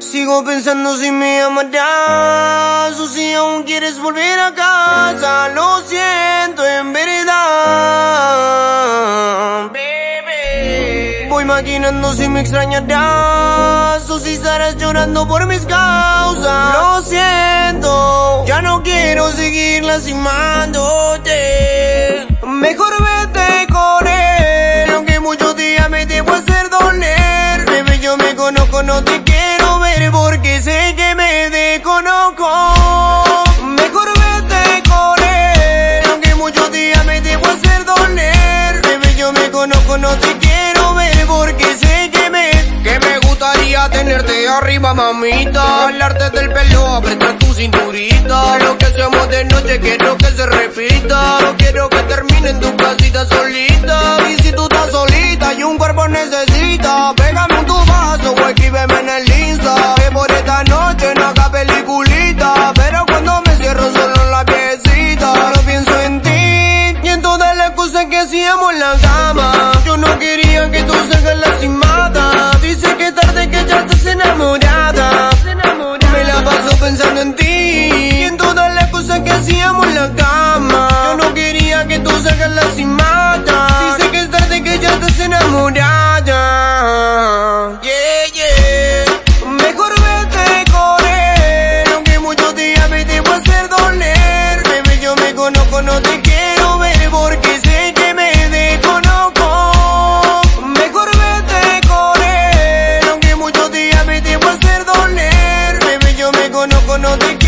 Sigo pensando si me amarás o si aún quieres volver a casa. Lo siento en verdad. Baby. Voy maquinando si me extrañarás o si estarás llorando por mis causas. Lo siento, ya no quiero seguir lastimándote. Gustaría tenerte arriba, mamita. Hablarte del pelo, apretar tu cinturita. Lo que hacemos de noche quiero que se repita. No quiero que termine en tu casita solita. Y si tú estás solita y un cuerpo necesita, pégame la cimata. Dice que es tarde que ya estás enamorada. Yeah, yeah. Mejor vete con él, aunque muchos días me debo hacer doler. Bebé, yo me conozco, no te quiero ver porque sé que me desconozco. Mejor vete con él, aunque muchos días me debo hacer doler. Bebé, yo me conozco, no te quiero